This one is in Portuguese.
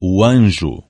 o anjo.